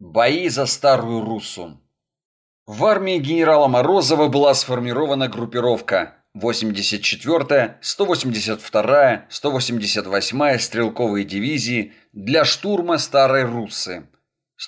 Бои за Старую Руссу. В армии генерала Морозова была сформирована группировка 84-я, 182-я, 188-я стрелковые дивизии для штурма Старой Руссы.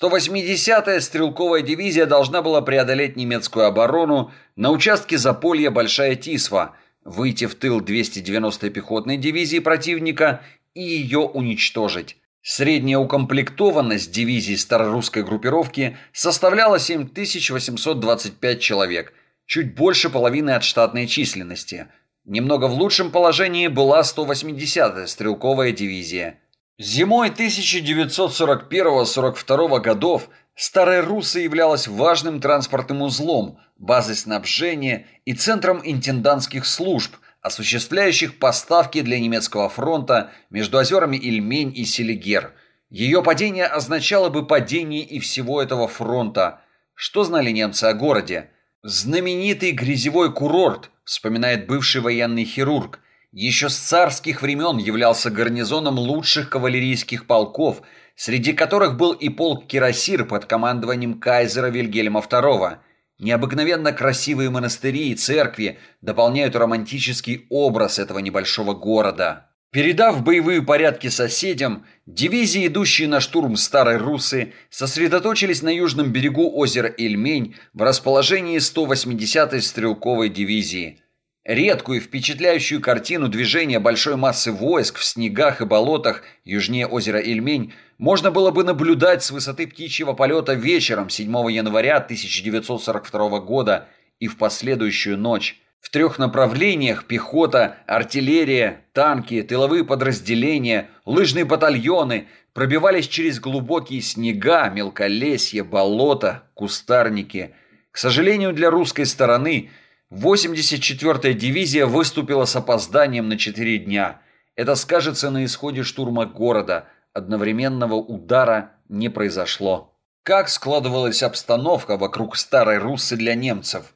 180-я стрелковая дивизия должна была преодолеть немецкую оборону на участке Заполья Большая Тисва, выйти в тыл 290-й пехотной дивизии противника и ее уничтожить. Средняя укомплектованность дивизий старорусской группировки составляла 7825 человек, чуть больше половины от штатной численности. Немного в лучшем положении была 180-я стрелковая дивизия. Зимой 1941-42 годов Старая Русса являлась важным транспортным узлом, базой снабжения и центром интендантских служб – осуществляющих поставки для немецкого фронта между озерами Ильмень и Селигер. Ее падение означало бы падение и всего этого фронта. Что знали немцы о городе? Знаменитый грязевой курорт, вспоминает бывший военный хирург, еще с царских времен являлся гарнизоном лучших кавалерийских полков, среди которых был и полк Кирасир под командованием кайзера Вильгельма II – Необыкновенно красивые монастыри и церкви дополняют романтический образ этого небольшого города. Передав боевые порядки соседям, дивизии, идущие на штурм Старой Русы, сосредоточились на южном берегу озера Ильмень в расположении 180-й стрелковой дивизии – Редкую и впечатляющую картину движения большой массы войск в снегах и болотах южнее озера Ильмень можно было бы наблюдать с высоты птичьего полета вечером 7 января 1942 года и в последующую ночь. В трех направлениях пехота, артиллерия, танки, тыловые подразделения, лыжные батальоны пробивались через глубокие снега, мелколесье, болота, кустарники. К сожалению, для русской стороны – 84-я дивизия выступила с опозданием на 4 дня. Это скажется на исходе штурма города. Одновременного удара не произошло. Как складывалась обстановка вокруг Старой Руссы для немцев?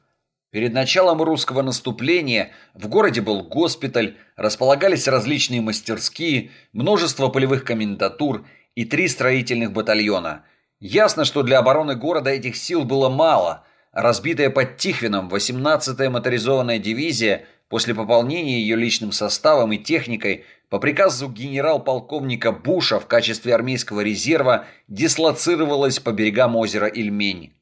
Перед началом русского наступления в городе был госпиталь, располагались различные мастерские, множество полевых комендатур и три строительных батальона. Ясно, что для обороны города этих сил было мало – Разбитая под Тихвином 18-я моторизованная дивизия после пополнения ее личным составом и техникой по приказу генерал-полковника Буша в качестве армейского резерва дислоцировалась по берегам озера Ильмень.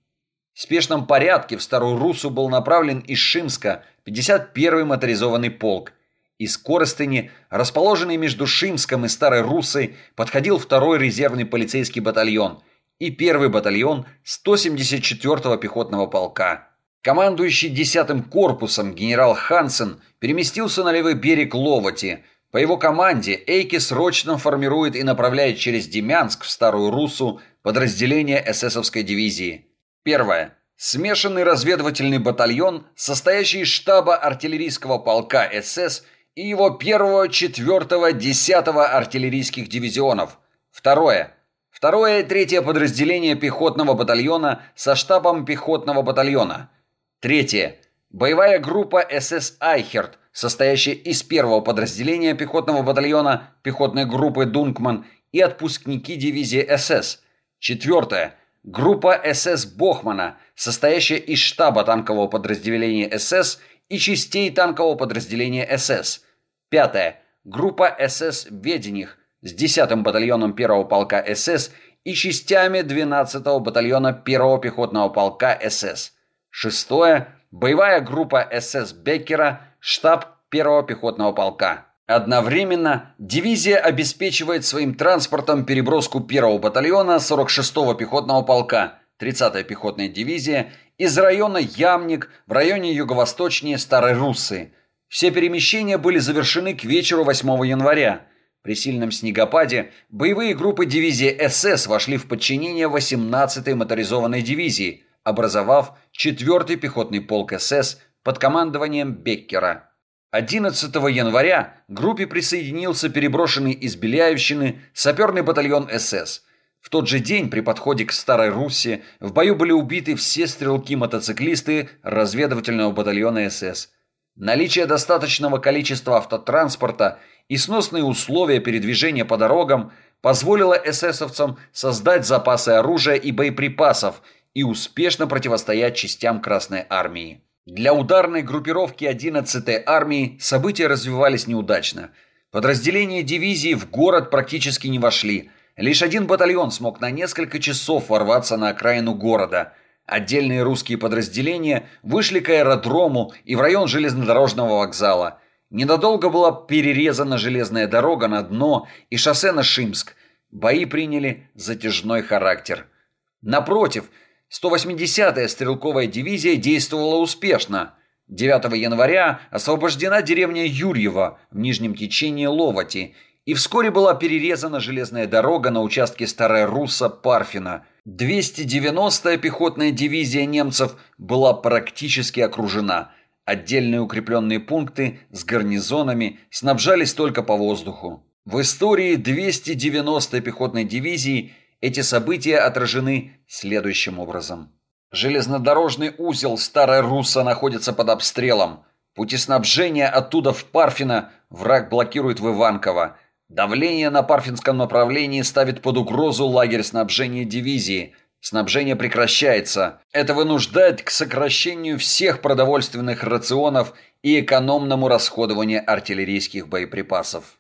В спешном порядке в Старую Русу был направлен из Шимска 51-й моторизованный полк. Из Коростыни, расположенный между Шимском и Старой Руссой, подходил второй резервный полицейский батальон – и первый батальон 174-го пехотного полка. Командующий 10-м корпусом генерал Хансен переместился на левый берег Ловати. По его команде Эйки срочно формирует и направляет через Демянск в Старую Руссу подразделение эсэсовской дивизии. Первое. Смешанный разведывательный батальон, состоящий из штаба артиллерийского полка СС и его первого, четвертого, десятого артиллерийских дивизионов. Второе. Второе и третье подразделение пехотного батальона со штабом пехотного батальона. Третье. Боевая группа СС «Айхерт», состоящая из первого подразделения пехотного батальона пехотной группы «Дункман» и отпускники дивизии СС. Четвертое. Группа СС «Бохмана», состоящая из штаба танкового подразделения СС и частей танкового подразделения СС. Пятое. Группа СС «Ведених», с 10-м батальоном 1-го полка СС и частями 12-го батальона 1-го пехотного полка СС. Шестое – боевая группа СС Беккера, штаб 1-го пехотного полка. Одновременно дивизия обеспечивает своим транспортом переброску 1-го батальона 46-го пехотного полка, 30-я пехотная дивизия, из района Ямник в районе юго-восточнее Старой Руссы. Все перемещения были завершены к вечеру 8 января. При сильном снегопаде боевые группы дивизии СС вошли в подчинение 18-й моторизованной дивизии, образовав 4-й пехотный полк СС под командованием Беккера. 11 января группе присоединился переброшенный из Беляевщины саперный батальон СС. В тот же день при подходе к Старой Руссе в бою были убиты все стрелки-мотоциклисты разведывательного батальона СС. Наличие достаточного количества автотранспорта и сносные условия передвижения по дорогам позволило эсэсовцам создать запасы оружия и боеприпасов и успешно противостоять частям Красной Армии. Для ударной группировки 11-й армии события развивались неудачно. Подразделения дивизии в город практически не вошли. Лишь один батальон смог на несколько часов ворваться на окраину города. Отдельные русские подразделения вышли к аэродрому и в район железнодорожного вокзала – Ненадолго была перерезана железная дорога на дно и шоссе на Шимск. Бои приняли затяжной характер. Напротив, 180-я стрелковая дивизия действовала успешно. 9 января освобождена деревня Юрьево в нижнем течении Ловати, и вскоре была перерезана железная дорога на участке Старая Русса-Парфина. 290-я пехотная дивизия немцев была практически окружена – Отдельные укрепленные пункты с гарнизонами снабжались только по воздуху. В истории 290-й пехотной дивизии эти события отражены следующим образом. Железнодорожный узел Старая Русса находится под обстрелом. Пути снабжения оттуда в Парфино враг блокирует в Иванково. Давление на Парфинском направлении ставит под угрозу лагерь снабжения дивизии – Снабжение прекращается. Это вынуждает к сокращению всех продовольственных рационов и экономному расходованию артиллерийских боеприпасов.